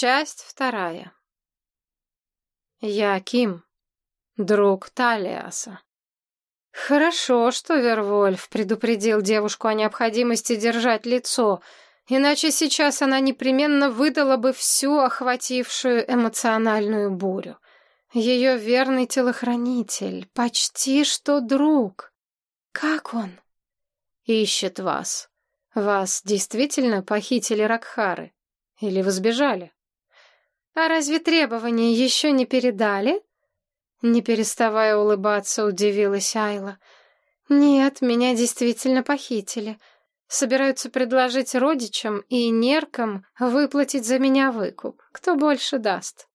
Часть вторая. Я Ким, друг Талиаса. Хорошо, что Вервольф предупредил девушку о необходимости держать лицо, иначе сейчас она непременно выдала бы всю охватившую эмоциональную бурю. Ее верный телохранитель, почти что друг. Как он? Ищет вас. Вас действительно похитили Ракхары? Или вы сбежали? А разве требования еще не передали? Не переставая улыбаться, удивилась Айла. Нет, меня действительно похитили. Собираются предложить родичам и неркам выплатить за меня выкуп. Кто больше даст?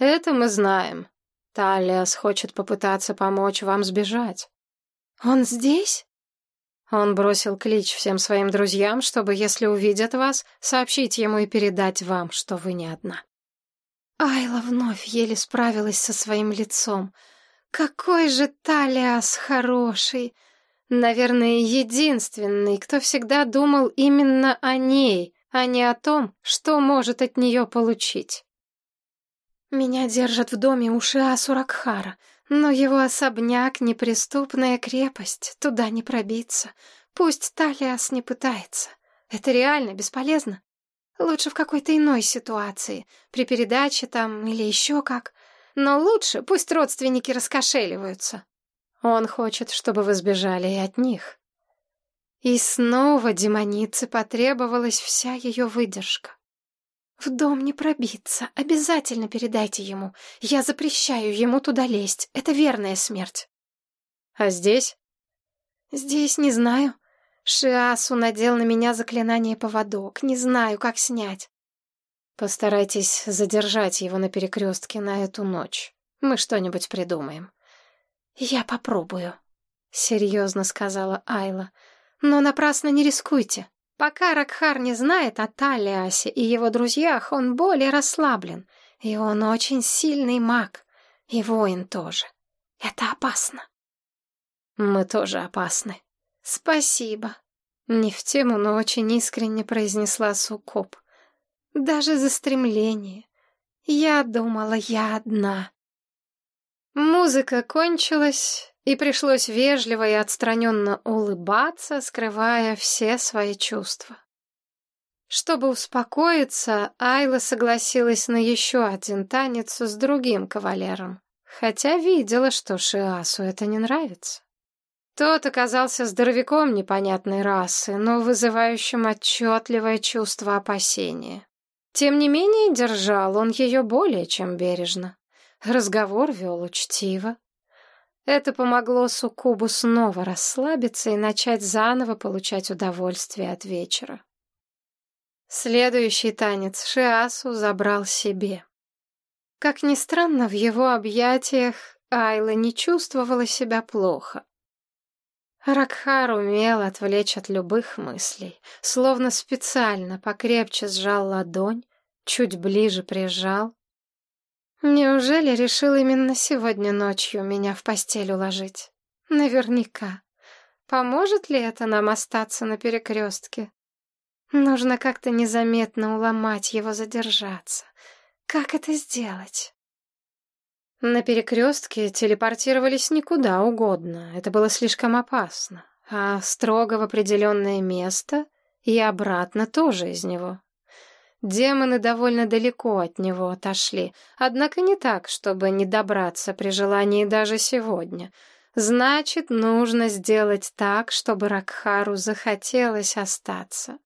Это мы знаем. Талиас хочет попытаться помочь вам сбежать. Он здесь? Он бросил клич всем своим друзьям, чтобы, если увидят вас, сообщить ему и передать вам, что вы не одна. Айла вновь еле справилась со своим лицом. Какой же Талиас хороший! Наверное, единственный, кто всегда думал именно о ней, а не о том, что может от нее получить. Меня держат в доме у Шиасу Ракхара, но его особняк — неприступная крепость, туда не пробиться. Пусть Талиас не пытается. Это реально бесполезно. Лучше в какой-то иной ситуации, при передаче там или еще как. Но лучше пусть родственники раскошеливаются. Он хочет, чтобы вы сбежали и от них. И снова демонице потребовалась вся ее выдержка. В дом не пробиться, обязательно передайте ему. Я запрещаю ему туда лезть, это верная смерть. А здесь? Здесь не знаю. Шиасу надел на меня заклинание поводок. Не знаю, как снять. Постарайтесь задержать его на перекрестке на эту ночь. Мы что-нибудь придумаем. Я попробую, серьезно сказала Айла. Но напрасно не рискуйте. Пока Ракхар не знает о Талиасе и его друзьях, он более расслаблен. И он очень сильный маг. И воин тоже. Это опасно. Мы тоже опасны, «Спасибо». Не в тему, но очень искренне произнесла Сукоп. «Даже за стремление. Я думала, я одна». Музыка кончилась, и пришлось вежливо и отстраненно улыбаться, скрывая все свои чувства. Чтобы успокоиться, Айла согласилась на еще один танец с другим кавалером, хотя видела, что Шиасу это не нравится. Тот оказался здоровяком непонятной расы, но вызывающим отчетливое чувство опасения. Тем не менее, держал он ее более чем бережно. Разговор вел учтиво. Это помогло Сукубу снова расслабиться и начать заново получать удовольствие от вечера. Следующий танец Шиасу забрал себе. Как ни странно, в его объятиях Айла не чувствовала себя плохо. Ракхар умел отвлечь от любых мыслей, словно специально покрепче сжал ладонь, чуть ближе прижал. Неужели решил именно сегодня ночью меня в постель уложить? Наверняка. Поможет ли это нам остаться на перекрестке? Нужно как-то незаметно уломать его задержаться. Как это сделать? На перекрестке телепортировались никуда угодно, это было слишком опасно, а строго в определенное место и обратно тоже из него. Демоны довольно далеко от него отошли, однако не так, чтобы не добраться при желании даже сегодня. Значит, нужно сделать так, чтобы Ракхару захотелось остаться.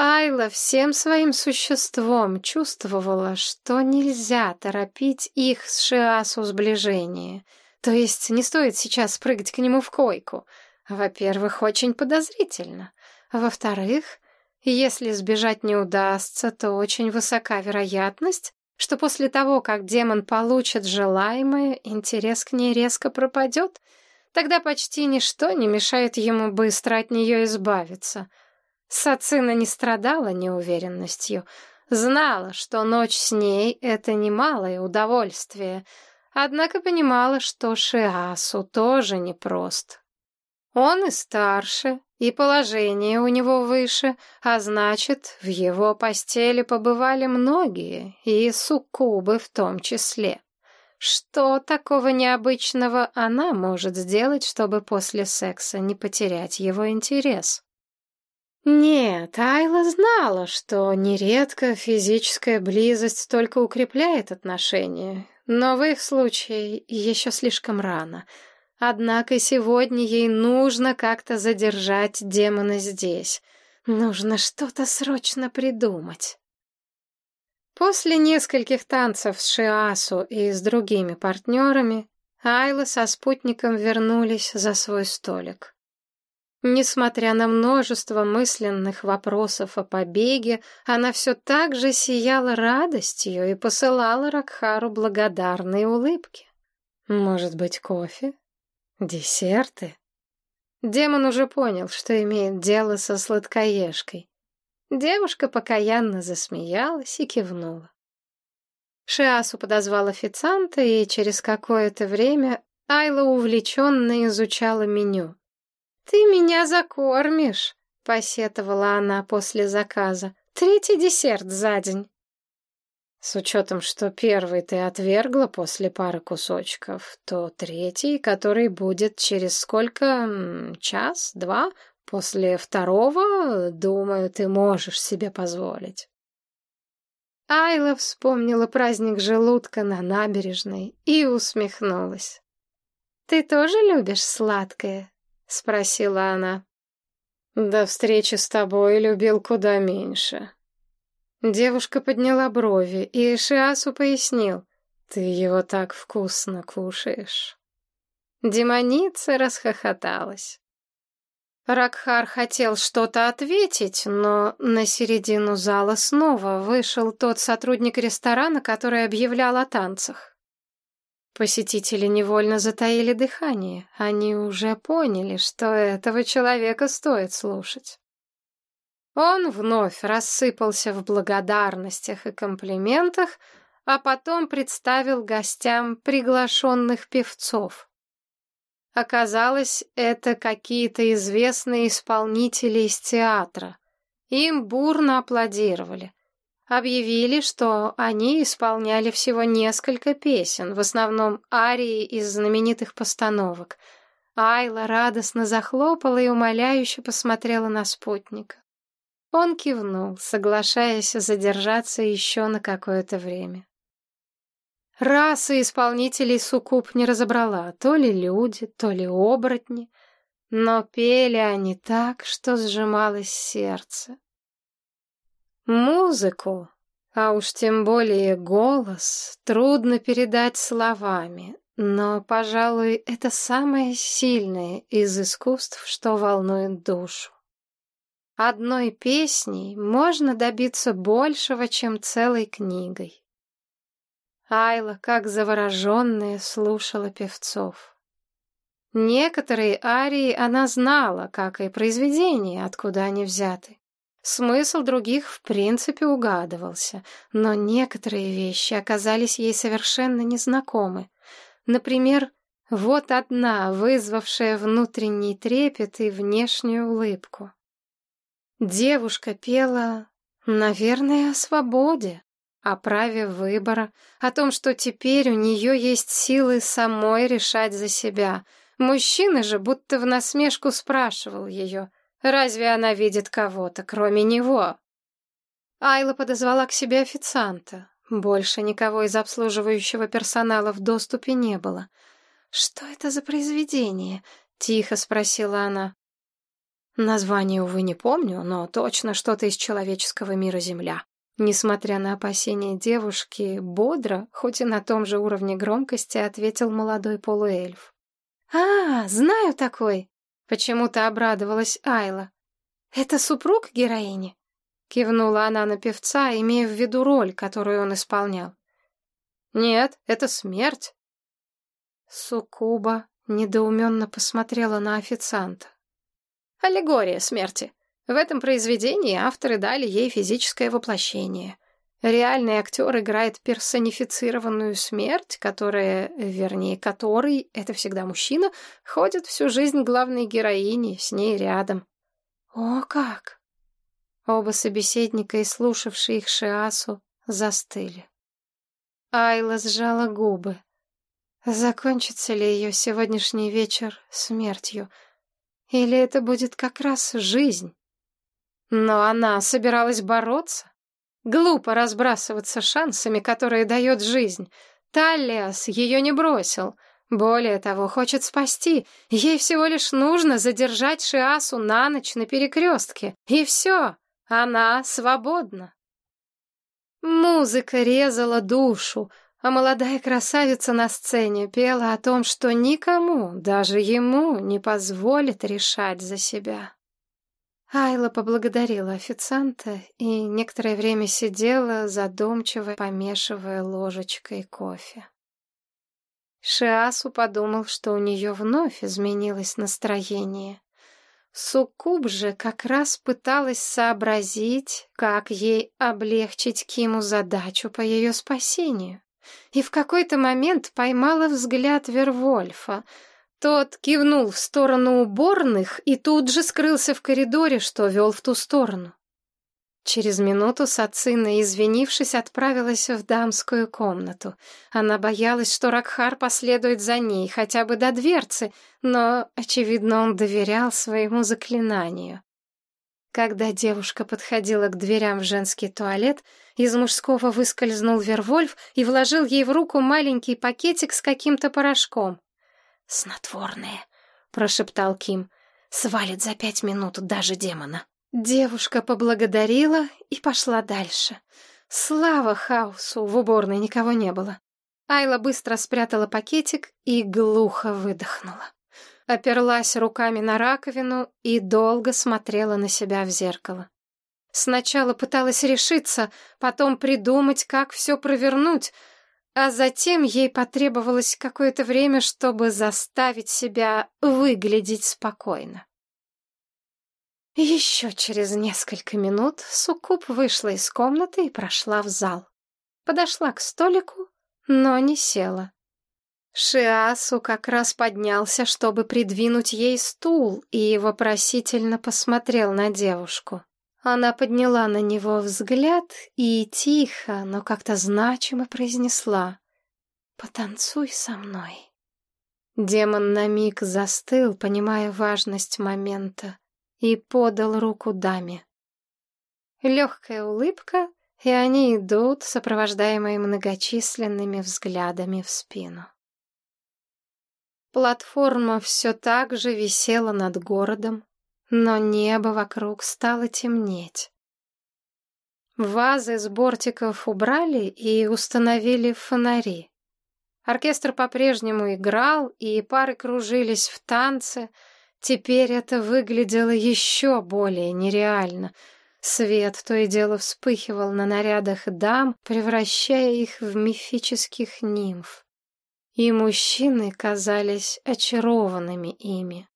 Айла всем своим существом чувствовала, что нельзя торопить их с Шиасу сближение. То есть не стоит сейчас прыгать к нему в койку. Во-первых, очень подозрительно. Во-вторых, если сбежать не удастся, то очень высока вероятность, что после того, как демон получит желаемое, интерес к ней резко пропадет. Тогда почти ничто не мешает ему быстро от нее избавиться — Сацина не страдала неуверенностью, знала, что ночь с ней — это немалое удовольствие, однако понимала, что Шиасу тоже непрост. Он и старше, и положение у него выше, а значит, в его постели побывали многие, и суккубы в том числе. Что такого необычного она может сделать, чтобы после секса не потерять его интерес? Нет, Айла знала, что нередко физическая близость только укрепляет отношения, но в их случае еще слишком рано. Однако сегодня ей нужно как-то задержать демона здесь. Нужно что-то срочно придумать. После нескольких танцев с Шиасу и с другими партнерами Айла со спутником вернулись за свой столик. Несмотря на множество мысленных вопросов о побеге, она все так же сияла радостью и посылала Ракхару благодарные улыбки. Может быть, кофе? Десерты? Демон уже понял, что имеет дело со сладкоежкой. Девушка покаянно засмеялась и кивнула. Шиасу подозвал официанта, и через какое-то время Айла увлеченно изучала меню. «Ты меня закормишь», — посетовала она после заказа. «Третий десерт за день». С учетом, что первый ты отвергла после пары кусочков, то третий, который будет через сколько? Час? Два? После второго, думаю, ты можешь себе позволить. Айла вспомнила праздник желудка на набережной и усмехнулась. «Ты тоже любишь сладкое?» — спросила она. «До встречи с тобой любил куда меньше». Девушка подняла брови, и Шиасу пояснил. «Ты его так вкусно кушаешь». Демоница расхохоталась. Ракхар хотел что-то ответить, но на середину зала снова вышел тот сотрудник ресторана, который объявлял о танцах. Посетители невольно затаили дыхание. Они уже поняли, что этого человека стоит слушать. Он вновь рассыпался в благодарностях и комплиментах, а потом представил гостям приглашенных певцов. Оказалось, это какие-то известные исполнители из театра. Им бурно аплодировали. Объявили, что они исполняли всего несколько песен, в основном арии из знаменитых постановок. Айла радостно захлопала и умоляюще посмотрела на спутника. Он кивнул, соглашаясь задержаться еще на какое-то время. Расы исполнителей суккуб не разобрала, то ли люди, то ли оборотни, но пели они так, что сжималось сердце. Музыку, а уж тем более голос, трудно передать словами, но, пожалуй, это самое сильное из искусств, что волнует душу. Одной песней можно добиться большего, чем целой книгой. Айла, как завороженная, слушала певцов. Некоторые арии она знала, как и произведения, откуда они взяты. Смысл других в принципе угадывался, но некоторые вещи оказались ей совершенно незнакомы. Например, вот одна, вызвавшая внутренний трепет и внешнюю улыбку. Девушка пела, наверное, о свободе о праве выбора, о том, что теперь у нее есть силы самой решать за себя. Мужчина же будто в насмешку спрашивал ее, разве она видит кого-то, кроме него? Айла подозвала к себе официанта. Больше никого из обслуживающего персонала в доступе не было. «Что это за произведение?» — тихо спросила она. Название, увы, не помню, но точно что-то из человеческого мира Земля. Несмотря на опасения девушки, бодро, хоть и на том же уровне громкости, ответил молодой полуэльф. «А, знаю такой!» — почему-то обрадовалась Айла. «Это супруг героини?» — кивнула она на певца, имея в виду роль, которую он исполнял. «Нет, это смерть!» Сукуба недоуменно посмотрела на официанта. «Аллегория смерти. В этом произведении авторы дали ей физическое воплощение. Реальный актер играет персонифицированную смерть, которая, вернее, который, это всегда мужчина, ходит всю жизнь главной героиней, с ней рядом. О, как! Оба собеседника и слушавшие их Шиасу застыли. Айла сжала губы. Закончится ли ее сегодняшний вечер смертью? Или это будет как раз жизнь? Но она собиралась бороться. Глупо разбрасываться шансами, которые дает жизнь. Таллиас ее не бросил. Более того, хочет спасти. Ей всего лишь нужно задержать Шиасу на ночь на перекрестке. И все, она свободна. Музыка резала душу, а молодая красавица на сцене пела о том, что никому, даже ему, не позволит решать за себя. Айла поблагодарила официанта и некоторое время сидела, задумчиво помешивая ложечкой кофе. Шиасу подумал, что у нее вновь изменилось настроение. Суккуб же как раз пыталась сообразить, как ей облегчить Киму задачу по ее спасению. И в какой-то момент поймала взгляд Вервольфа — тот кивнул в сторону уборных и тут же скрылся в коридоре, что вел в ту сторону. Через минуту Сацина, извинившись, отправилась в дамскую комнату. Она боялась, что Ракхар последует за ней хотя бы до дверцы, но, очевидно, он доверял своему заклинанию. Когда девушка подходила к дверям в женский туалет, из мужского выскользнул Вервольф и вложил ей в руку маленький пакетик с каким-то порошком. «Снотворные», — прошептал Ким. «Свалит за пять минут даже демона». Девушка поблагодарила и пошла дальше. Слава хаосу, в уборной никого не было. Айла быстро спрятала пакетик и глухо выдохнула. Оперлась руками на раковину и долго смотрела на себя в зеркало. Сначала пыталась решиться, потом придумать, как все провернуть — а затем ей потребовалось какое-то время, чтобы заставить себя выглядеть спокойно. Еще через несколько минут Суккуб вышла из комнаты и прошла в зал. Подошла к столику, но не села. Шиасу как раз поднялся, чтобы придвинуть ей стул, и вопросительно посмотрел на девушку. Она подняла на него взгляд и тихо, но как-то значимо произнесла «Потанцуй со мной». Демон на миг застыл, понимая важность момента, и подал руку даме. Легкая улыбка, и они идут, сопровождаемые многочисленными взглядами в спину. Платформа все так же висела над городом, но небо вокруг стало темнеть. Вазы с бортиков убрали и установили фонари. Оркестр по-прежнему играл, и пары кружились в танце. Теперь это выглядело еще более нереально. Свет то и дело вспыхивал на нарядах дам, превращая их в мифических нимф. И мужчины казались очарованными ими.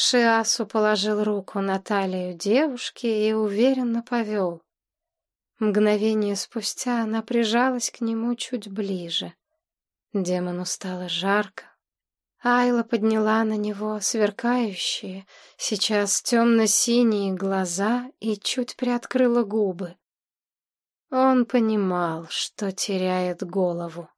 Шиасу положил руку на талию девушки и уверенно повел. Мгновение спустя она прижалась к нему чуть ближе. Демону стало жарко. Айла подняла на него сверкающие, сейчас темно-синие глаза и чуть приоткрыла губы. Он понимал, что теряет голову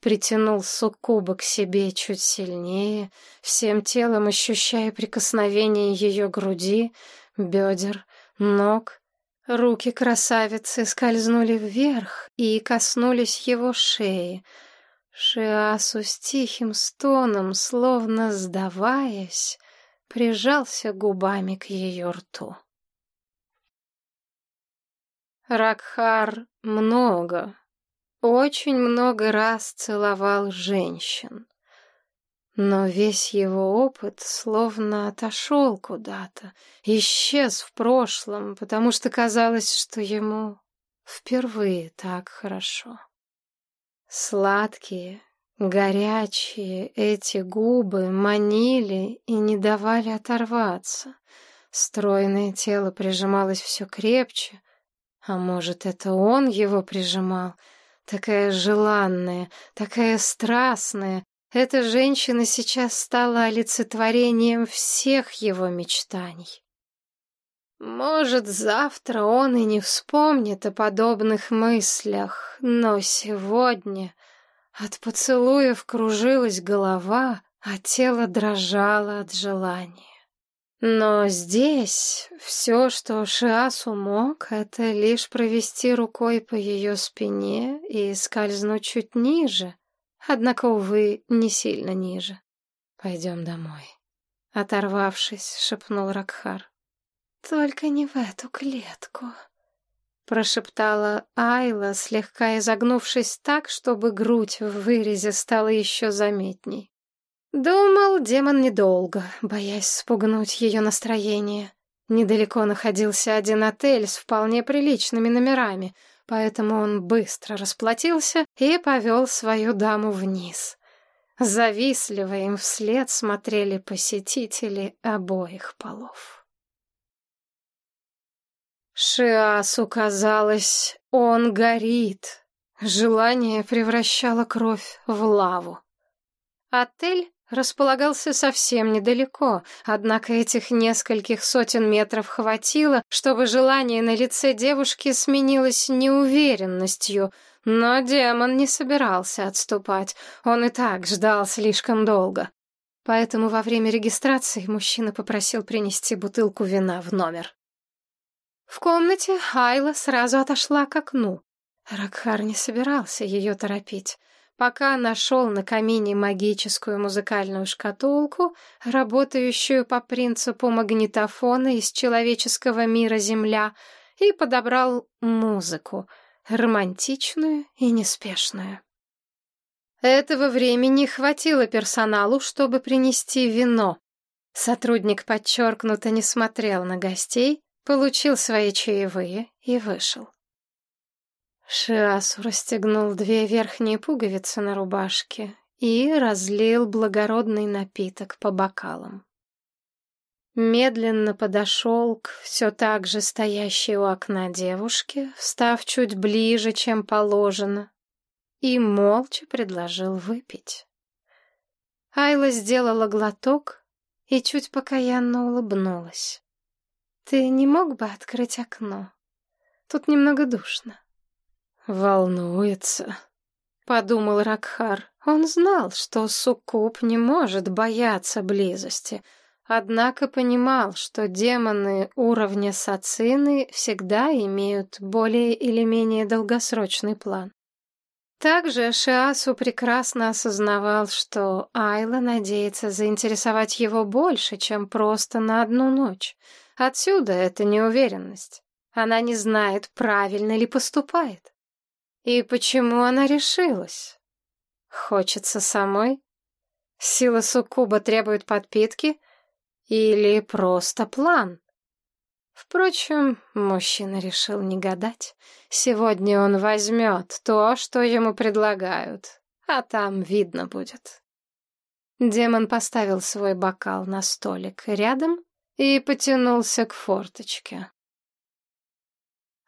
притянул суккуба к себе чуть сильнее, всем телом ощущая прикосновение ее груди, бедер, ног. Руки красавицы скользнули вверх и коснулись его шеи. Шиасу с тихим стоном, словно сдаваясь, прижался губами к ее рту. Ракхар много, очень много раз целовал женщин. Но весь его опыт словно отошел куда-то, исчез в прошлом, потому что казалось, что ему впервые так хорошо. Сладкие, горячие эти губы манили и не давали оторваться. Стройное тело прижималось все крепче, А может, это он его прижимал? Такая желанная, такая страстная. Эта женщина сейчас стала олицетворением всех его мечтаний. Может, завтра он и не вспомнит о подобных мыслях, но сегодня от поцелуев кружилась голова, а тело дрожало от желания. Но здесь все, что Шиасу мог, это лишь провести рукой по ее спине и скользнуть чуть ниже, однако, увы, не сильно ниже. «Пойдем домой», — оторвавшись, шепнул Ракхар. «Только не в эту клетку», — прошептала Айла, слегка изогнувшись так, чтобы грудь в вырезе стала еще заметней. Думал демон недолго, боясь спугнуть ее настроение. Недалеко находился один отель с вполне приличными номерами, поэтому он быстро расплатился и повел свою даму вниз. Завистливо им вслед смотрели посетители обоих полов. Шиасу казалось, он горит. Желание превращало кровь в лаву. Отель располагался совсем недалеко, однако этих нескольких сотен метров хватило, чтобы желание на лице девушки сменилось неуверенностью, но демон не собирался отступать, он и так ждал слишком долго. Поэтому во время регистрации мужчина попросил принести бутылку вина в номер. В комнате Айла сразу отошла к окну. Ракхар не собирался ее торопить пока нашел на камине магическую музыкальную шкатулку, работающую по принципу магнитофона из человеческого мира Земля, и подобрал музыку, романтичную и неспешную. Этого времени хватило персоналу, чтобы принести вино. Сотрудник подчеркнуто не смотрел на гостей, получил свои чаевые и вышел. Шиасу расстегнул две верхние пуговицы на рубашке и разлил благородный напиток по бокалам. Медленно подошел к все так же стоящей у окна девушке, встав чуть ближе, чем положено, и молча предложил выпить. Айла сделала глоток и чуть покаянно улыбнулась. «Ты не мог бы открыть окно? Тут немного душно». «Волнуется», — подумал Ракхар. Он знал, что суккуб не может бояться близости, однако понимал, что демоны уровня сацины всегда имеют более или менее долгосрочный план. Также Шиасу прекрасно осознавал, что Айла надеется заинтересовать его больше, чем просто на одну ночь. Отсюда эта неуверенность. Она не знает, правильно ли поступает. И почему она решилась? Хочется самой? Сила суккуба требует подпитки? Или просто план? Впрочем, мужчина решил не гадать. Сегодня он возьмет то, что ему предлагают, а там видно будет. Демон поставил свой бокал на столик рядом и потянулся к форточке.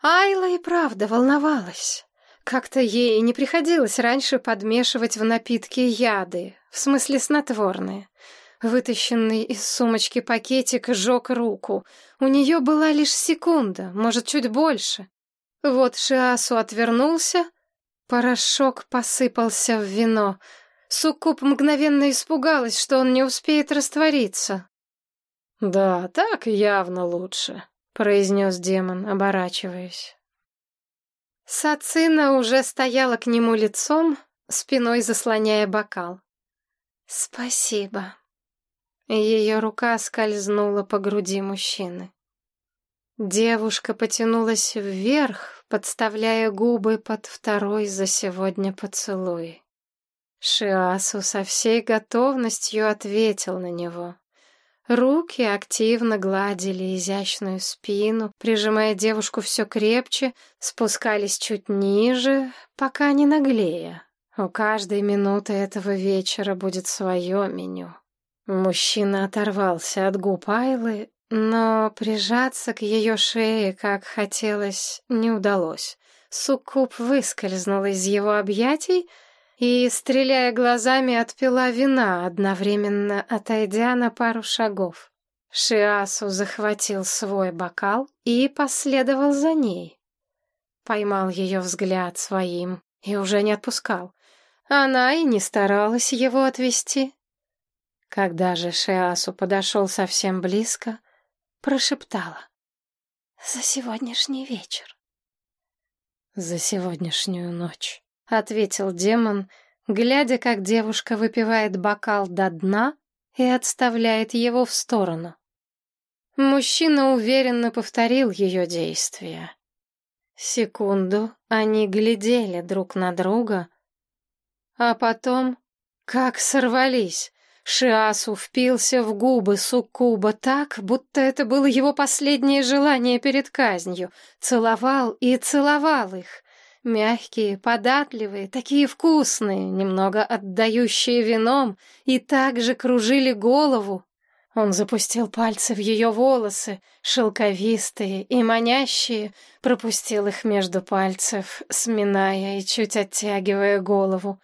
Айла и правда волновалась. Как-то ей не приходилось раньше подмешивать в напитки яды, в смысле снотворные. Вытащенный из сумочки пакетик жег руку. У нее была лишь секунда, может, чуть больше. Вот Шиасу отвернулся, порошок посыпался в вино. Суккуб мгновенно испугалась, что он не успеет раствориться. «Да, так явно лучше», — произнес демон, оборачиваясь. Сацина уже стояла к нему лицом, спиной заслоняя бокал. «Спасибо». Ее рука скользнула по груди мужчины. Девушка потянулась вверх, подставляя губы под второй за сегодня поцелуй. Шиасу со всей готовностью ответил на него. Руки активно гладили изящную спину, прижимая девушку все крепче, спускались чуть ниже, пока не наглея. У каждой минуты этого вечера будет свое меню. Мужчина оторвался от губ Айлы, но прижаться к ее шее, как хотелось, не удалось. Суккуб выскользнул из его объятий и, стреляя глазами, отпила вина, одновременно отойдя на пару шагов. Шиасу захватил свой бокал и последовал за ней. Поймал ее взгляд своим и уже не отпускал. Она и не старалась его отвести. Когда же Шиасу подошел совсем близко, прошептала. «За сегодняшний вечер». «За сегодняшнюю ночь», — ответил демон, глядя, как девушка выпивает бокал до дна и отставляет его в сторону. Мужчина уверенно повторил ее действия. Секунду они глядели друг на друга, а потом как сорвались. Шиасу впился в губы суккуба так, будто это было его последнее желание перед казнью. Целовал и целовал их. Мягкие, податливые, такие вкусные, немного отдающие вином, и также кружили голову. Он запустил пальцы в ее волосы, шелковистые и манящие, пропустил их между пальцев, сминая и чуть оттягивая голову.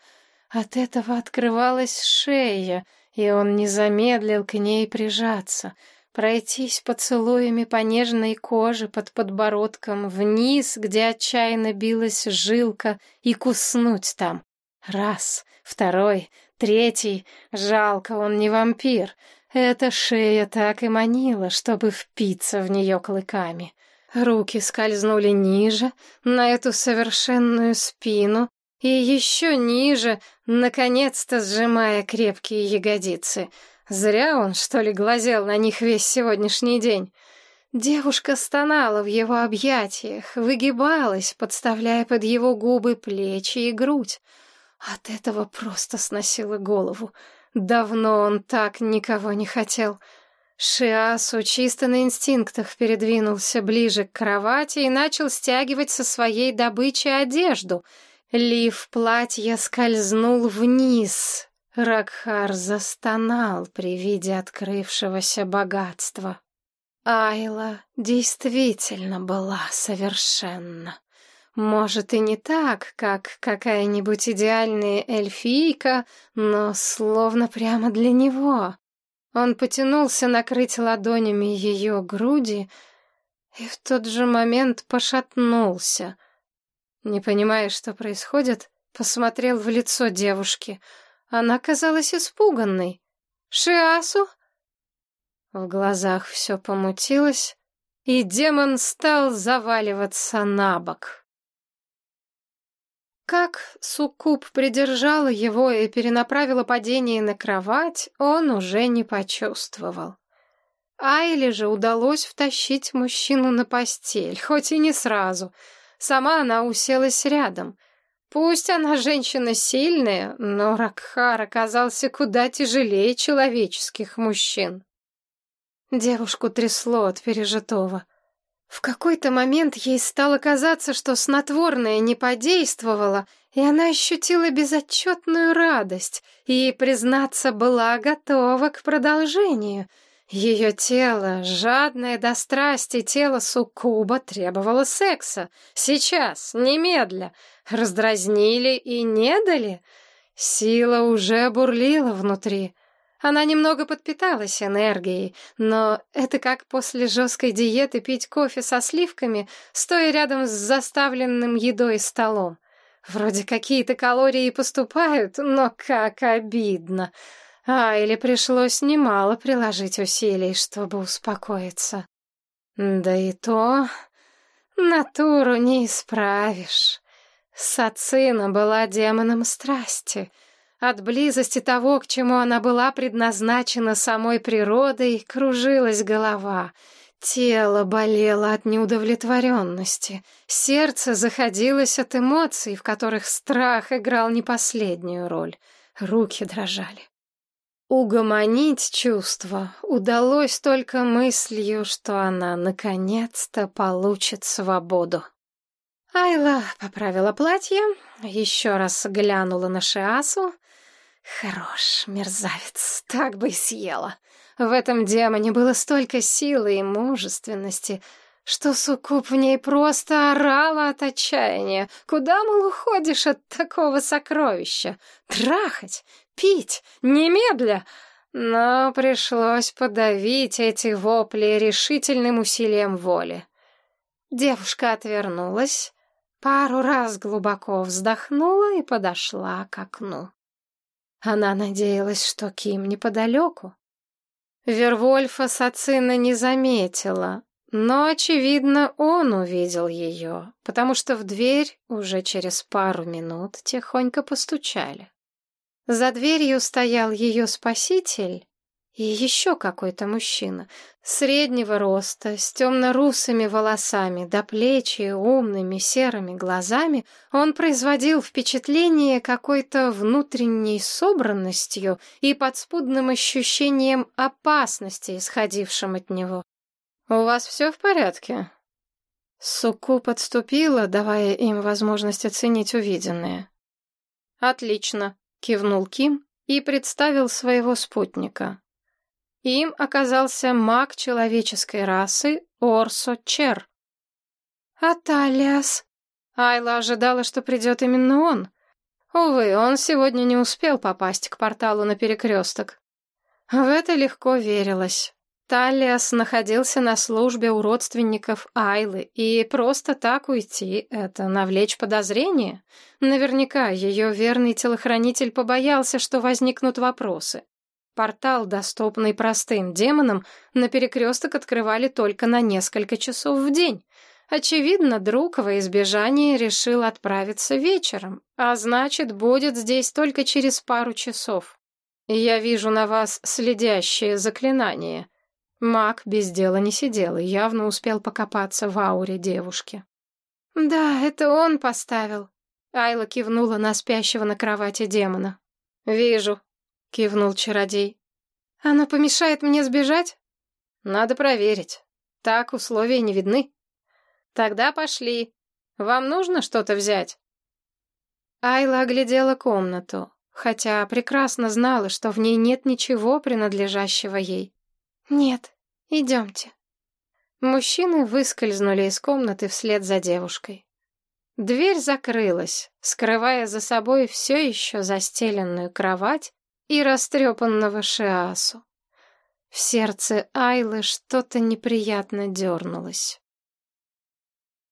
От этого открывалась шея — и он не замедлил к ней прижаться, пройтись поцелуями по нежной коже под подбородком вниз, где отчаянно билась жилка, и куснуть там. Раз, второй, третий. Жалко, он не вампир. Эта шея так и манила, чтобы впиться в нее клыками. Руки скользнули ниже, на эту совершенную спину, и еще ниже, наконец-то сжимая крепкие ягодицы. Зря он, что ли, глазел на них весь сегодняшний день. Девушка стонала в его объятиях, выгибалась, подставляя под его губы плечи и грудь. От этого просто сносило голову. Давно он так никого не хотел. Шиасу чисто на инстинктах передвинулся ближе к кровати и начал стягивать со своей добычи одежду — Лиф платья скользнул вниз. Ракхар застонал при виде открывшегося богатства. Айла действительно была совершенна. Может, и не так, как какая-нибудь идеальная эльфийка, но словно прямо для него. Он потянулся накрыть ладонями ее груди и в тот же момент пошатнулся — не понимая, что происходит, посмотрел в лицо девушки. Она казалась испуганной. «Шиасу?» В глазах все помутилось, и демон стал заваливаться на бок. Как Суккуб придержала его и перенаправила падение на кровать, он уже не почувствовал. Айле же удалось втащить мужчину на постель, хоть и не сразу — Сама она уселась рядом. Пусть она женщина сильная, но Ракхар оказался куда тяжелее человеческих мужчин. Девушку трясло от пережитого. В какой-то момент ей стало казаться, что снотворное не подействовало, и она ощутила безотчетную радость и, признаться, была готова к продолжению — ее тело, жадное до страсти тело суккуба, требовало секса. Сейчас, немедля. Раздразнили и не дали. Сила уже бурлила внутри. Она немного подпиталась энергией, но это как после жесткой диеты пить кофе со сливками, стоя рядом с заставленным едой столом. Вроде какие-то калории поступают, но как обидно. А, или пришлось немало приложить усилий, чтобы успокоиться. Да и то натуру не исправишь. Сацина была демоном страсти. От близости того, к чему она была предназначена самой природой, кружилась голова. Тело болело от неудовлетворенности. Сердце заходилось от эмоций, в которых страх играл не последнюю роль. Руки дрожали. Угомонить чувства удалось только мыслью, что она наконец-то получит свободу. Айла поправила платье, еще раз глянула на Шиасу. Хорош, мерзавец, так бы и съела. В этом демоне было столько силы и мужественности, что Суккуб в ней просто орала от отчаяния. Куда, мол, уходишь от такого сокровища? Трахать, пить, немедля! Но пришлось подавить эти вопли решительным усилием воли. Девушка отвернулась, пару раз глубоко вздохнула и подошла к окну. Она надеялась, что Ким неподалеку. Вервольфа Сацина не заметила, но, очевидно, он увидел ее, потому что в дверь уже через пару минут тихонько постучали. За дверью стоял ее спаситель и еще какой-то мужчина, среднего роста, с темно-русыми волосами до плеч и умными серыми глазами, он производил впечатление какой-то внутренней собранностью и подспудным ощущением опасности, исходившим от него. «У вас все в порядке?» Суку подступила, давая им возможность оценить увиденное. «Отлично», — кивнул Ким и представил своего спутника. Им оказался маг человеческой расы Орсо Чер. «Аталиас!» Айла ожидала, что придет именно он. Увы, он сегодня не успел попасть к порталу на перекресток. В это легко верилось. Талиас находился на службе у родственников Айлы, и просто так уйти — это навлечь подозрение. Наверняка ее верный телохранитель побоялся, что возникнут вопросы. Портал, доступный простым демонам, на перекресток открывали только на несколько часов в день. Очевидно, друг во избежание решил отправиться вечером, а значит, будет здесь только через пару часов. Я вижу на вас следящее заклинание — Маг без дела не сидел и явно успел покопаться в ауре девушки. «Да, это он поставил», — Айла кивнула на спящего на кровати демона. «Вижу», — кивнул чародей. «Оно помешает мне сбежать?» «Надо проверить. Так условия не видны». «Тогда пошли. Вам нужно что-то взять?» Айла оглядела комнату, хотя прекрасно знала, что в ней нет ничего, принадлежащего ей. «Нет, идемте». Мужчины выскользнули из комнаты вслед за девушкой. Дверь закрылась, скрывая за собой все еще застеленную кровать и растрепанного Шиасу. В сердце Айлы что-то неприятно дернулось.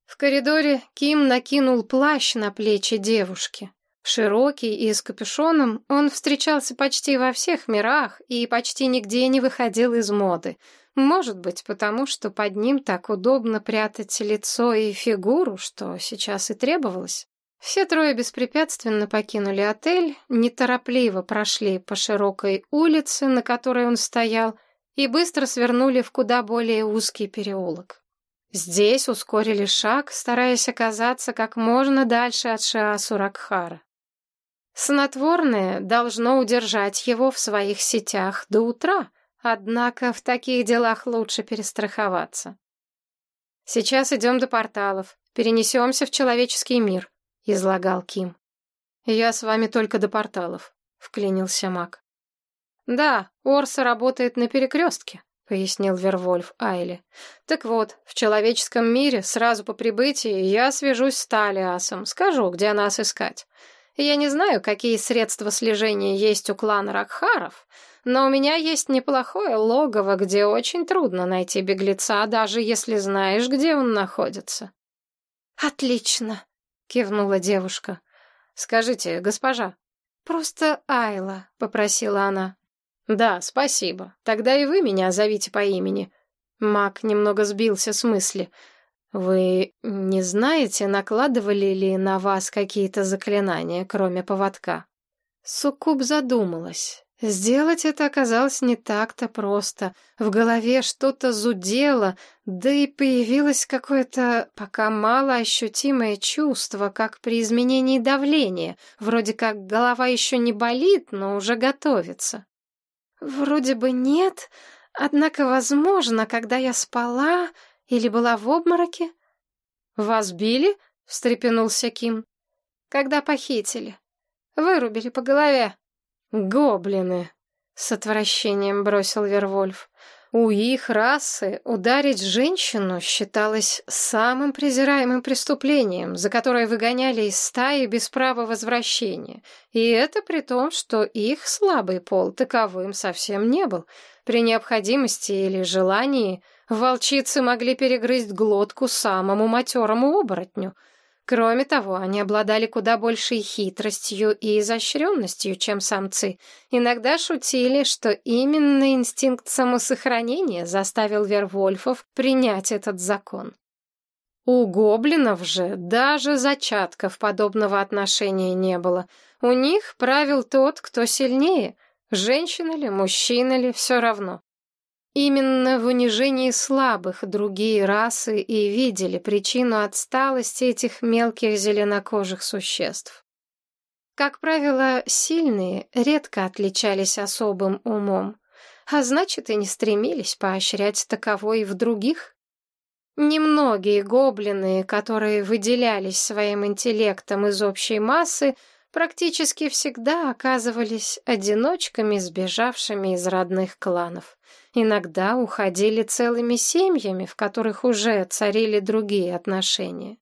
В коридоре Ким накинул плащ на плечи девушки. Широкий и с капюшоном, он встречался почти во всех мирах и почти нигде не выходил из моды. Может быть, потому что под ним так удобно прятать лицо и фигуру, что сейчас и требовалось. Все трое беспрепятственно покинули отель, неторопливо прошли по широкой улице, на которой он стоял, и быстро свернули в куда более узкий переулок. Здесь ускорили шаг, стараясь оказаться как можно дальше от Шиасу Ракхара. Снотворное должно удержать его в своих сетях до утра, однако в таких делах лучше перестраховаться. «Сейчас идем до порталов, перенесемся в человеческий мир», — излагал Ким. «Я с вами только до порталов», — вклинился маг. «Да, Орса работает на перекрестке», — пояснил Вервольф Айле. «Так вот, в человеческом мире сразу по прибытии я свяжусь с Талиасом, скажу, где нас искать. Я не знаю, какие средства слежения есть у клана Ракхаров, но у меня есть неплохое логово, где очень трудно найти беглеца, даже если знаешь, где он находится. Отлично, кивнула девушка. Скажите, госпожа. Просто Айла, попросила она. Да, спасибо. Тогда и вы меня зовите по имени. Мак немного сбился с мысли. «Вы не знаете, накладывали ли на вас какие-то заклинания, кроме поводка?» Суккуб задумалась. Сделать это оказалось не так-то просто. В голове что-то зудело, да и появилось какое-то пока мало ощутимое чувство, как при изменении давления. Вроде как голова еще не болит, но уже готовится. Вроде бы нет, однако, возможно, когда я спала, или была в обмороке? Вас били? встрепенулся Ким. Когда похитили. Вырубили по голове. Гоблины. с отвращением бросил Вервольф. У их расы ударить женщину считалось самым презираемым преступлением, за которое выгоняли из стаи без права возвращения. И это при том, что их слабый пол таковым совсем не был. При необходимости или желании волчицы могли перегрызть глотку самому матерому оборотню — Кроме того, они обладали куда большей хитростью и изощренностью, чем самцы. Иногда шутили, что именно инстинкт самосохранения заставил Вервольфов принять этот закон. У гоблинов же даже зачатков подобного отношения не было. У них правил тот, кто сильнее, женщина ли, мужчина ли, все равно. Именно в унижении слабых другие расы и видели причину отсталости этих мелких зеленокожих существ. Как правило, сильные редко отличались особым умом, а значит и не стремились поощрять таковой в других. Немногие гоблины, которые выделялись своим интеллектом из общей массы, практически всегда оказывались одиночками, сбежавшими из родных кланов. Иногда уходили целыми семьями, в которых уже царили другие отношения.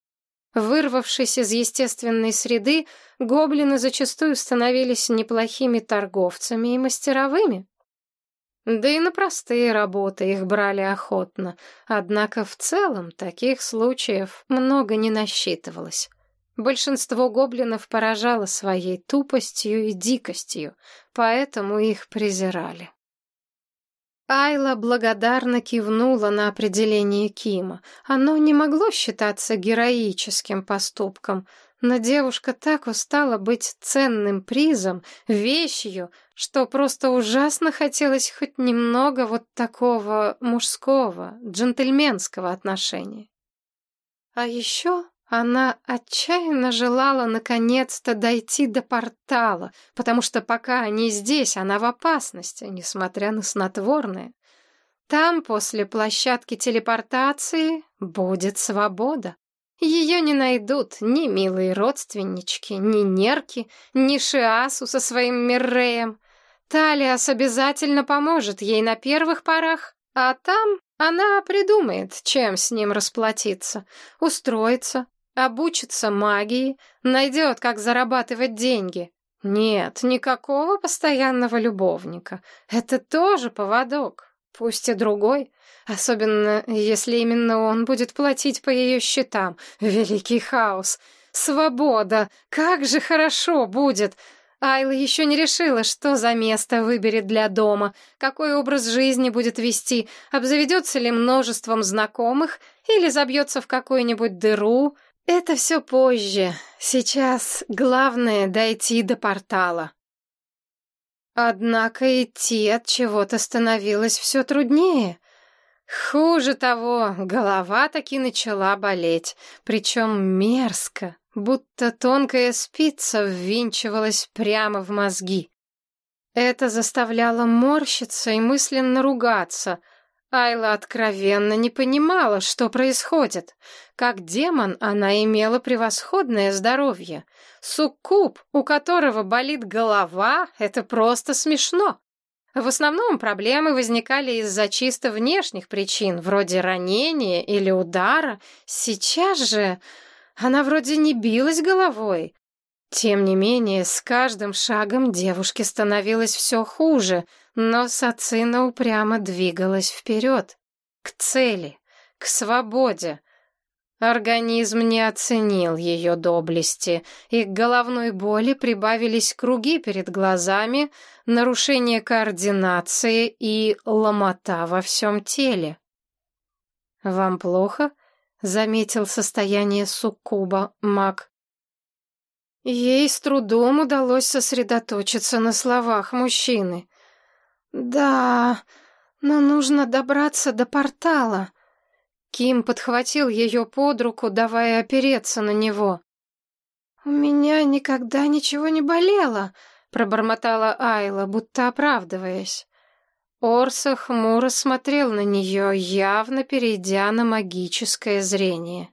Вырвавшись из естественной среды, гоблины зачастую становились неплохими торговцами и мастеровыми. Да и на простые работы их брали охотно, однако в целом таких случаев много не насчитывалось. Большинство гоблинов поражало своей тупостью и дикостью, поэтому их презирали. Айла благодарно кивнула на определение Кима. Оно не могло считаться героическим поступком, но девушка так устала быть ценным призом, вещью, что просто ужасно хотелось хоть немного вот такого мужского, джентльменского отношения. А еще она отчаянно желала наконец-то дойти до портала, потому что пока они здесь, она в опасности, несмотря на снотворное. Там, после площадки телепортации, будет свобода. Ее не найдут ни милые родственнички, ни нерки, ни Шиасу со своим Мирреем. Талиас обязательно поможет ей на первых порах, а там она придумает, чем с ним расплатиться, устроится, Обучится магии, найдет, как зарабатывать деньги. Нет, никакого постоянного любовника. Это тоже поводок, пусть и другой. Особенно, если именно он будет платить по ее счетам. Великий хаос. Свобода. Как же хорошо будет. Айла еще не решила, что за место выберет для дома, какой образ жизни будет вести, обзаведется ли множеством знакомых или забьется в какую-нибудь дыру, это все позже. Сейчас главное дойти до портала. Однако идти от чего-то становилось все труднее. Хуже того, голова таки начала болеть, причем мерзко, будто тонкая спица ввинчивалась прямо в мозги. Это заставляло морщиться и мысленно ругаться — Айла откровенно не понимала, что происходит. Как демон она имела превосходное здоровье. Суккуб, у которого болит голова, это просто смешно. В основном проблемы возникали из-за чисто внешних причин, вроде ранения или удара. Сейчас же она вроде не билась головой. Тем не менее, с каждым шагом девушке становилось все хуже — но Сацина упрямо двигалась вперед, к цели, к свободе. Организм не оценил ее доблести, и к головной боли прибавились круги перед глазами, нарушение координации и ломота во всем теле. «Вам плохо?» — заметил состояние суккуба маг. Ей с трудом удалось сосредоточиться на словах мужчины. «Да, но нужно добраться до портала». Ким подхватил ее под руку, давая опереться на него. «У меня никогда ничего не болело», — пробормотала Айла, будто оправдываясь. Орса хмуро смотрел на нее, явно перейдя на магическое зрение.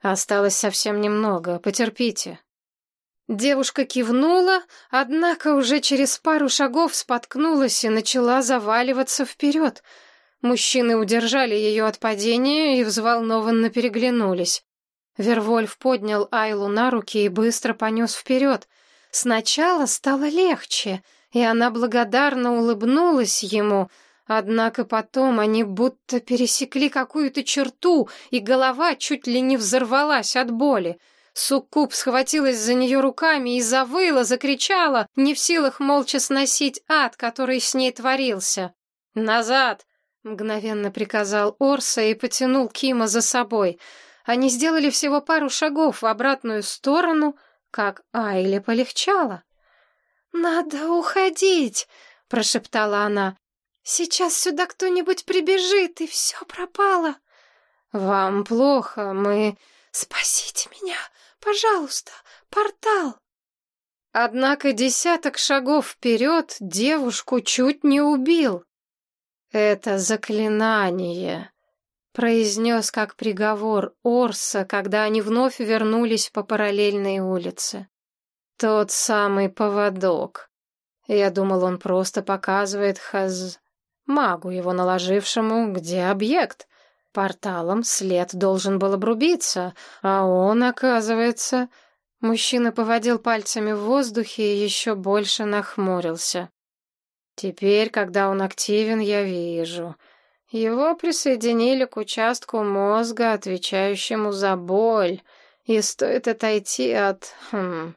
«Осталось совсем немного, потерпите». Девушка кивнула, однако уже через пару шагов споткнулась и начала заваливаться вперед. Мужчины удержали ее от падения и взволнованно переглянулись. Вервольф поднял Айлу на руки и быстро понес вперед. Сначала стало легче, и она благодарно улыбнулась ему, однако потом они будто пересекли какую-то черту, и голова чуть ли не взорвалась от боли. Суккуб схватилась за нее руками и завыла, закричала, не в силах молча сносить ад, который с ней творился. «Назад!» — мгновенно приказал Орса и потянул Кима за собой. Они сделали всего пару шагов в обратную сторону, как Айле полегчало. «Надо уходить!» — прошептала она. «Сейчас сюда кто-нибудь прибежит, и все пропало!» «Вам плохо, мы...» «Спасите меня! Пожалуйста! Портал!» Однако десяток шагов вперед девушку чуть не убил. «Это заклинание», — произнес как приговор Орса, когда они вновь вернулись по параллельной улице. «Тот самый поводок. Я думал, он просто показывает хаз... магу, его наложившему, где объект. Порталом след должен был обрубиться, а он, оказывается... Мужчина поводил пальцами в воздухе и еще больше нахмурился. Теперь, когда он активен, я вижу. Его присоединили к участку мозга, отвечающему за боль, и стоит отойти от... Хм,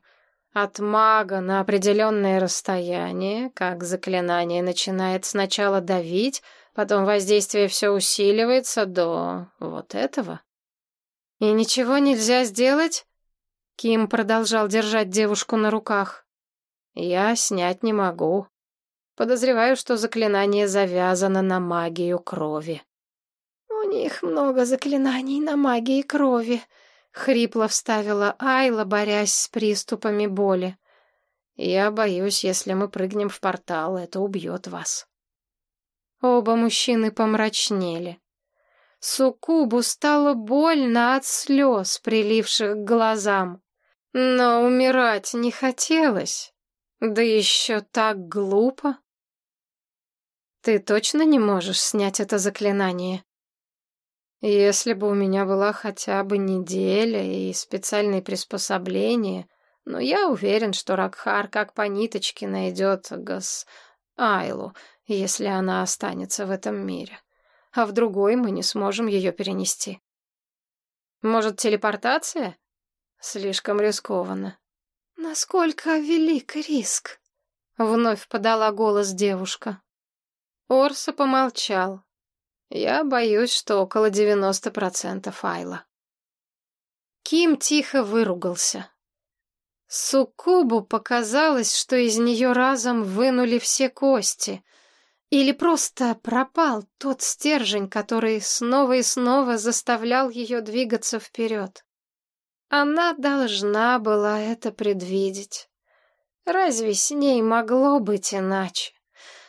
от мага на определенное расстояние, как заклинание начинает сначала давить, Потом воздействие все усиливается до вот этого. И ничего нельзя сделать? Ким продолжал держать девушку на руках. Я снять не могу. Подозреваю, что заклинание завязано на магию крови. У них много заклинаний на магии крови, хрипло вставила Айла, борясь с приступами боли. Я боюсь, если мы прыгнем в портал, это убьет вас. Оба мужчины помрачнели. Сукубу стало больно от слез, приливших к глазам. Но умирать не хотелось. Да еще так глупо. Ты точно не можешь снять это заклинание? Если бы у меня была хотя бы неделя и специальные приспособления, но я уверен, что Ракхар как по ниточке найдет гос Айлу, если она останется в этом мире. А в другой мы не сможем ее перенести. Может, телепортация? Слишком рискованно. Насколько велик риск? Вновь подала голос девушка. Орса помолчал. Я боюсь, что около девяносто процентов Айла. Ким тихо выругался. Суккубу показалось, что из нее разом вынули все кости — или просто пропал тот стержень, который снова и снова заставлял ее двигаться вперед. Она должна была это предвидеть. Разве с ней могло быть иначе?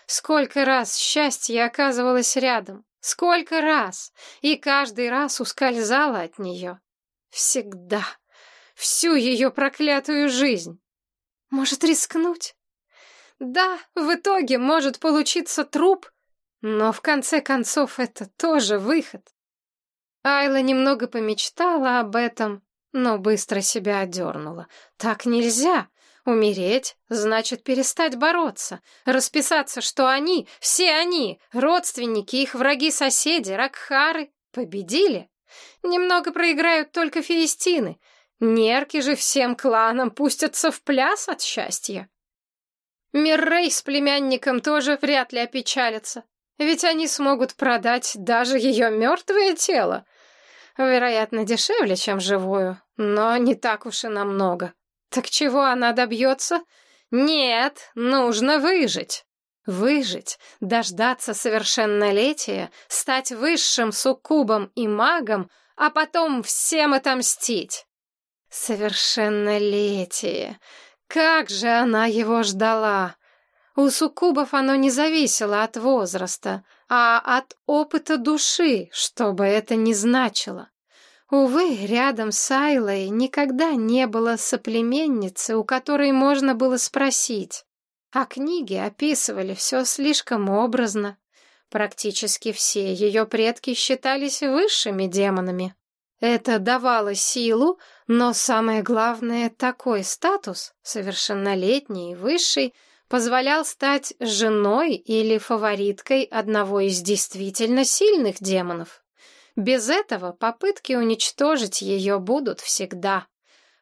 Сколько раз счастье оказывалось рядом, сколько раз, и каждый раз ускользало от нее. Всегда, всю ее проклятую жизнь. Может, рискнуть? Да, в итоге может получиться труп, но в конце концов это тоже выход. Айла немного помечтала об этом, но быстро себя одернула. Так нельзя. Умереть значит перестать бороться, расписаться, что они, все они, родственники, их враги-соседи, Ракхары, победили. Немного проиграют только филистины. Нерки же всем кланам пустятся в пляс от счастья. Миррей с племянником тоже вряд ли опечалятся, ведь они смогут продать даже ее мертвое тело. Вероятно, дешевле, чем живую, но не так уж и намного. Так чего она добьется? Нет, нужно выжить. Выжить, дождаться совершеннолетия, стать высшим суккубом и магом, а потом всем отомстить. Совершеннолетие. Как же она его ждала! У суккубов оно не зависело от возраста, а от опыта души, что бы это ни значило. Увы, рядом с Айлой никогда не было соплеменницы, у которой можно было спросить. А книги описывали все слишком образно. Практически все ее предки считались высшими демонами. Это давало силу, но самое главное, такой статус, совершеннолетний и высший, позволял стать женой или фавориткой одного из действительно сильных демонов. Без этого попытки уничтожить ее будут всегда.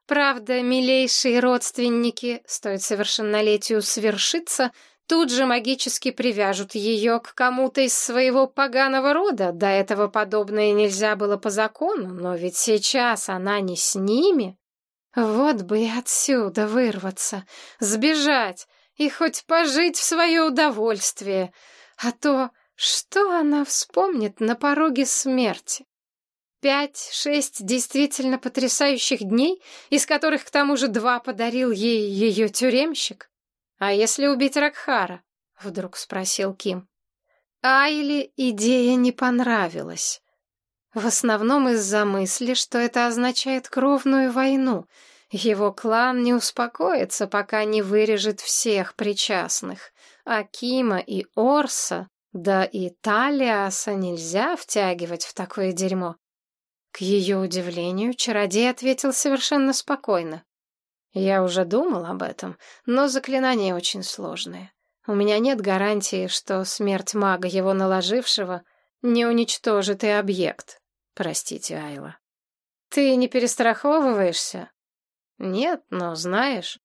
Правда, милейшие родственники, стоит совершеннолетию свершиться, тут же магически привяжут ее к кому-то из своего поганого рода. До этого подобное нельзя было по закону, но ведь сейчас она не с ними. Вот бы и отсюда вырваться, сбежать и хоть пожить в свое удовольствие. А то что она вспомнит на пороге смерти? Пять-шесть действительно потрясающих дней, из которых к тому же два подарил ей ее тюремщик? А если убить Ракхара? Вдруг спросил Ким. Айли идея не понравилась. В основном из-за мысли, что это означает кровную войну. Его клан не успокоится, пока не вырежет всех причастных. А Кима и Орса да и Талиаса нельзя втягивать в такое дерьмо. К ее удивлению, чародей ответил совершенно спокойно. Я уже думал об этом, но заклинание очень сложное. У меня нет гарантии, что смерть мага, его наложившего, не уничтожит и объект. Простите, Айла. Ты не перестраховываешься? Нет, но знаешь...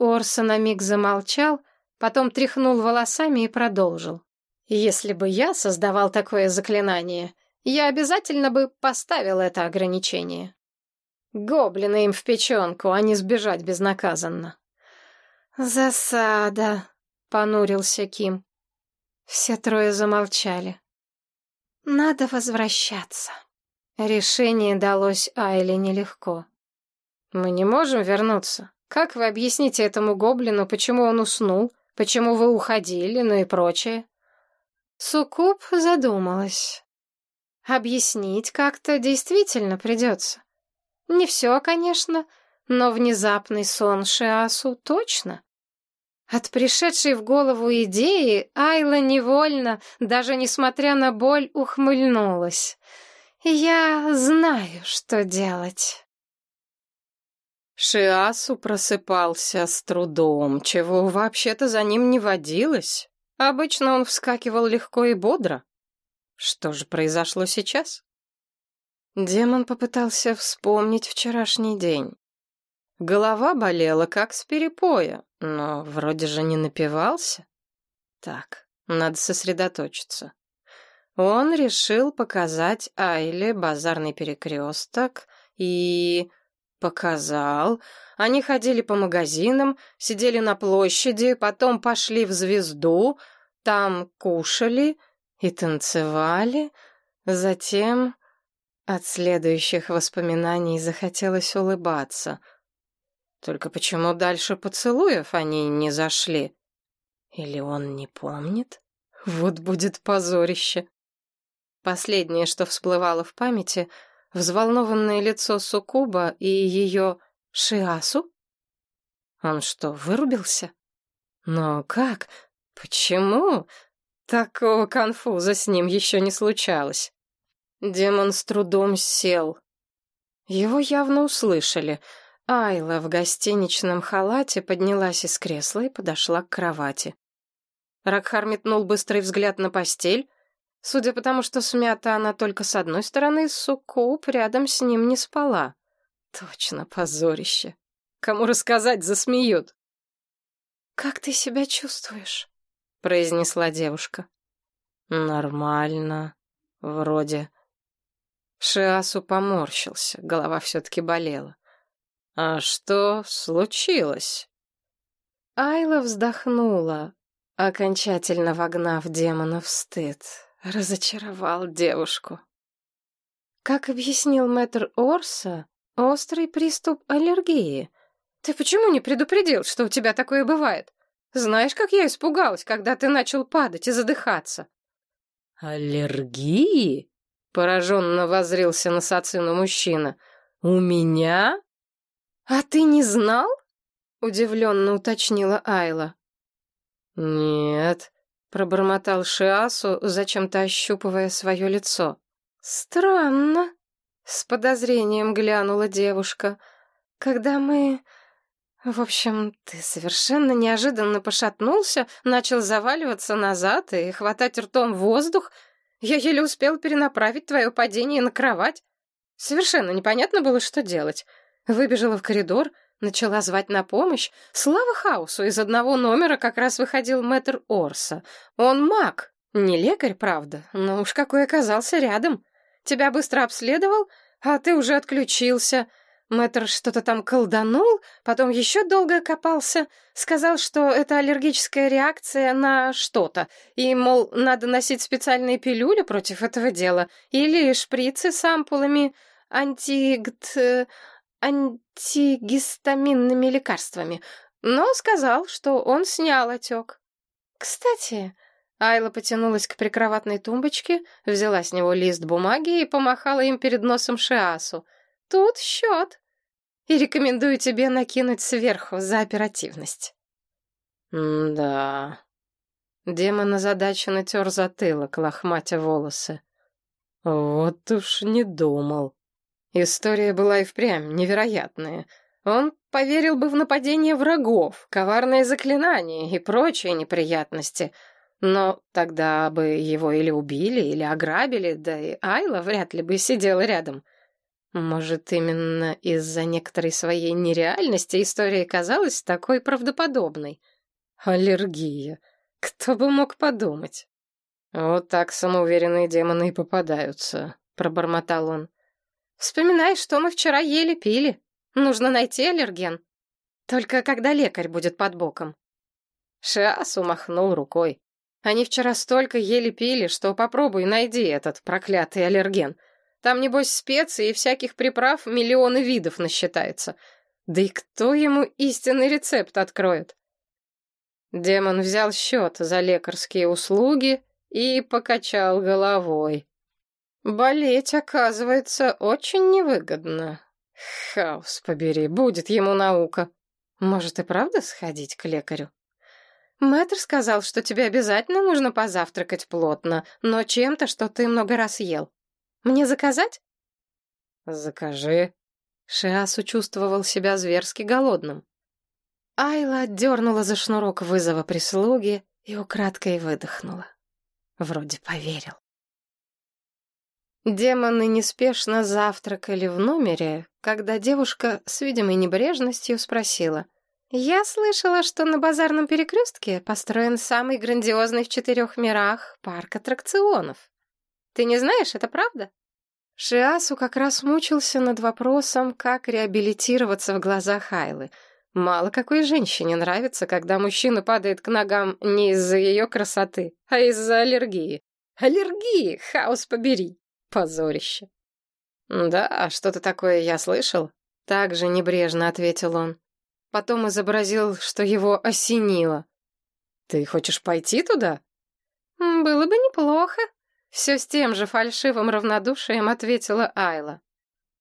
Орса на миг замолчал, потом тряхнул волосами и продолжил. Если бы я создавал такое заклинание, я обязательно бы поставил это ограничение. Гоблины им в печенку, а не сбежать безнаказанно. «Засада», — понурился Ким. Все трое замолчали. «Надо возвращаться». Решение далось Айле нелегко. «Мы не можем вернуться. Как вы объясните этому гоблину, почему он уснул, почему вы уходили, ну и прочее?» Сукуб задумалась. Объяснить как-то действительно придется. Не все, конечно, но внезапный сон Шиасу точно. От пришедшей в голову идеи Айла невольно, даже несмотря на боль, ухмыльнулась. «Я знаю, что делать». Шиасу просыпался с трудом, чего вообще-то за ним не водилось. Обычно он вскакивал легко и бодро. Что же произошло сейчас? Демон попытался вспомнить вчерашний день. Голова болела, как с перепоя, но вроде же не напивался. Так, надо сосредоточиться. Он решил показать Айле базарный перекресток и... показал. Они ходили по магазинам, сидели на площади, потом пошли в звезду, там кушали и танцевали. Затем от следующих воспоминаний захотелось улыбаться. Только почему дальше поцелуев они не зашли? Или он не помнит? Вот будет позорище. Последнее, что всплывало в памяти, взволнованное лицо Сукуба и ее Шиасу? Он что, вырубился? Но как? Почему? Такого конфуза с ним еще не случалось. Демон с трудом сел. Его явно услышали. Айла в гостиничном халате поднялась из кресла и подошла к кровати. Ракхар метнул быстрый взгляд на постель. Судя по тому, что смята она только с одной стороны, Суккуб рядом с ним не спала. Точно позорище. Кому рассказать, засмеют. «Как ты себя чувствуешь?» — произнесла девушка. «Нормально. Вроде...» Шиасу поморщился, голова все-таки болела. «А что случилось?» Айла вздохнула, окончательно вогнав демона в стыд. Разочаровал девушку. Как объяснил мэтр Орса, Острый приступ аллергии. Ты почему не предупредил, что у тебя такое бывает? Знаешь, как я испугалась, когда ты начал падать и задыхаться? Аллергии? Пораженно возрился на Сацину мужчина. «У меня?» «А ты не знал?» — удивленно уточнила Айла. «Нет», — пробормотал Шиасу, зачем-то ощупывая свое лицо. «Странно», — с подозрением глянула девушка. «Когда мы...» В общем, ты совершенно неожиданно пошатнулся, начал заваливаться назад и хватать ртом воздух. Я еле успел перенаправить твое падение на кровать. Совершенно непонятно было, что делать. Выбежала в коридор, начала звать на помощь. Слава хаосу, из одного номера как раз выходил мэтр Орса. Он маг, не лекарь, правда, но уж какой оказался рядом. Тебя быстро обследовал, а ты уже отключился. Мэтр что-то там колданул, потом еще долго копался, сказал, что это аллергическая реакция на что-то, и, мол, надо носить специальные пилюли против этого дела, или шприцы с ампулами антигт... антигистаминными лекарствами, но сказал, что он снял отек. Кстати, Айла потянулась к прикроватной тумбочке, взяла с него лист бумаги и помахала им перед носом Шиасу — Тут счет. И рекомендую тебе накинуть сверху за оперативность. да. Демон озадаченно тер затылок, лохматя волосы. Вот уж не думал. История была и впрямь невероятная. Он поверил бы в нападение врагов, коварные заклинания и прочие неприятности. Но тогда бы его или убили, или ограбили, да и Айла вряд ли бы сидела рядом. — может, именно из-за некоторой своей нереальности история казалась такой правдоподобной? Аллергия. Кто бы мог подумать? Вот так самоуверенные демоны и попадаются, пробормотал он. Вспоминай, что мы вчера ели-пили. Нужно найти аллерген. Только когда лекарь будет под боком. Шиасу махнул рукой. Они вчера столько ели-пили, что попробуй найди этот проклятый аллерген — там, небось, специй и всяких приправ миллионы видов насчитается. Да и кто ему истинный рецепт откроет? Демон взял счет за лекарские услуги и покачал головой. Болеть, оказывается, очень невыгодно. Хаос побери, будет ему наука. Может и правда сходить к лекарю? Мэтр сказал, что тебе обязательно нужно позавтракать плотно, но чем-то, что ты много раз ел. Мне заказать?» «Закажи». Шиасу чувствовал себя зверски голодным. Айла отдернула за шнурок вызова прислуги и украдкой выдохнула. Вроде поверил. Демоны неспешно завтракали в номере, когда девушка с видимой небрежностью спросила. «Я слышала, что на базарном перекрестке построен самый грандиозный в четырех мирах парк аттракционов. Ты не знаешь, это правда? Шиасу как раз мучился над вопросом, как реабилитироваться в глазах Айлы. Мало какой женщине нравится, когда мужчина падает к ногам не из-за ее красоты, а из-за аллергии. Аллергии, хаос побери. Позорище. «Да, что-то такое я слышал», — так же небрежно ответил он. Потом изобразил, что его осенило. «Ты хочешь пойти туда?» «Было бы неплохо», все с тем же фальшивым равнодушием ответила Айла.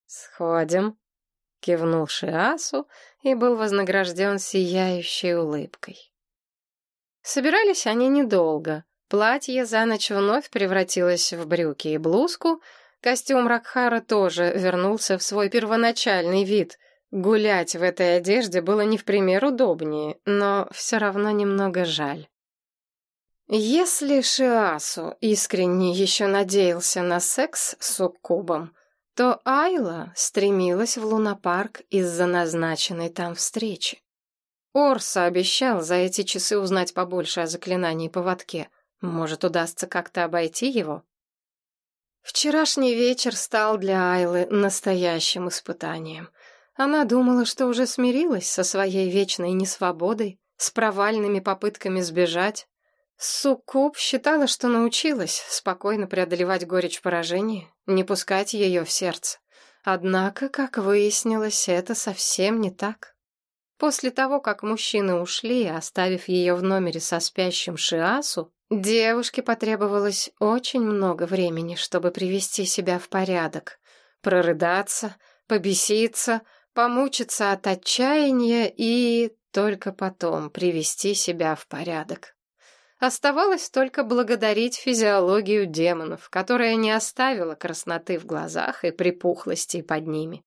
«Сходим», — кивнул Шиасу и был вознагражден сияющей улыбкой. Собирались они недолго. Платье за ночь вновь превратилось в брюки и блузку, костюм Ракхара тоже вернулся в свой первоначальный вид. Гулять в этой одежде было не в пример удобнее, но все равно немного жаль. Если Шиасу искренне еще надеялся на секс с суккубом, то Айла стремилась в лунопарк из-за назначенной там встречи. Орса обещал за эти часы узнать побольше о заклинании поводке. Может, удастся как-то обойти его? Вчерашний вечер стал для Айлы настоящим испытанием. Она думала, что уже смирилась со своей вечной несвободой, с провальными попытками сбежать, Суккуб считала, что научилась спокойно преодолевать горечь поражения, не пускать ее в сердце. Однако, как выяснилось, это совсем не так. После того, как мужчины ушли, оставив ее в номере со спящим Шиасу, Девушке потребовалось очень много времени, чтобы привести себя в порядок, прорыдаться, побеситься, помучиться от отчаяния и только потом привести себя в порядок. Оставалось только благодарить физиологию демонов, которая не оставила красноты в глазах и припухлости под ними.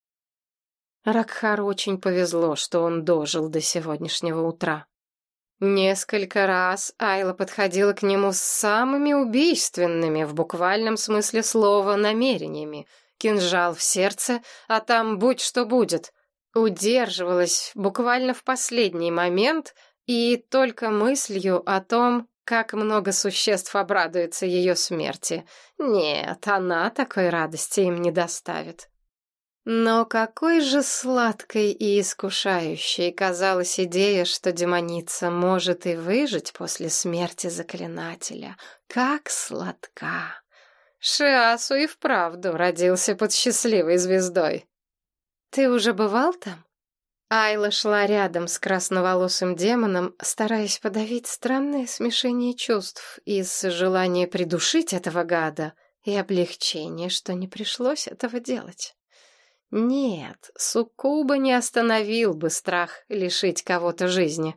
Ракхару очень повезло, что он дожил до сегодняшнего утра. Несколько раз Айла подходила к нему с самыми убийственными, в буквальном смысле слова, намерениями. Кинжал в сердце, а там будь что будет. Удерживалась буквально в последний момент и только мыслью о том, как много существ обрадуется ее смерти. Нет, она такой радости им не доставит. Но какой же сладкой и искушающей казалась идея, что демоница может и выжить после смерти заклинателя. Как сладка! Шиасу и вправду родился под счастливой звездой. «Ты уже бывал там?» Айла шла рядом с красноволосым демоном, стараясь подавить странное смешение чувств из желания придушить этого гада и облегчения, что не пришлось этого делать. Нет, Суккуба не остановил бы страх лишить кого-то жизни.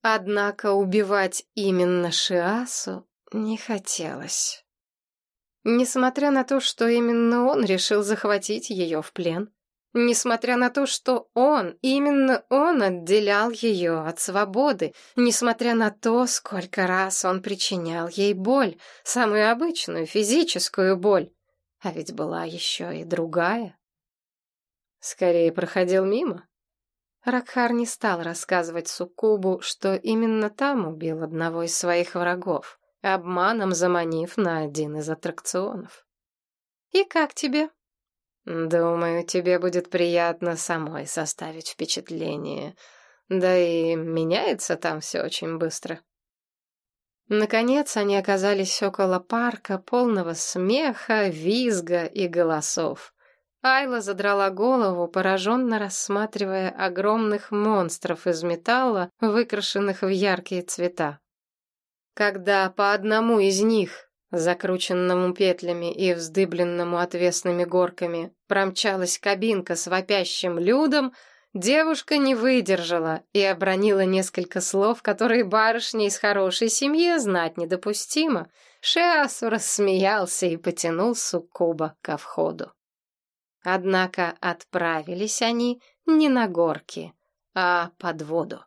Однако убивать именно Шиасу не хотелось. Несмотря на то, что именно он решил захватить ее в плен, несмотря на то, что он, именно он отделял ее от свободы, несмотря на то, сколько раз он причинял ей боль, самую обычную физическую боль, а ведь была еще и другая. Скорее проходил мимо. Ракхар не стал рассказывать Суккубу, что именно там убил одного из своих врагов, обманом заманив на один из аттракционов. «И как тебе?» «Думаю, тебе будет приятно самой составить впечатление. Да и меняется там все очень быстро». Наконец они оказались около парка, полного смеха, визга и голосов. Айла задрала голову, пораженно рассматривая огромных монстров из металла, выкрашенных в яркие цвета. Когда по одному из них, закрученному петлями и вздыбленному отвесными горками, промчалась кабинка с вопящим людом, девушка не выдержала и обронила несколько слов, которые барышне из хорошей семьи знать недопустимо. Шиасу рассмеялся и потянул суккуба ко входу. Однако отправились они не на горки, а под воду.